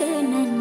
to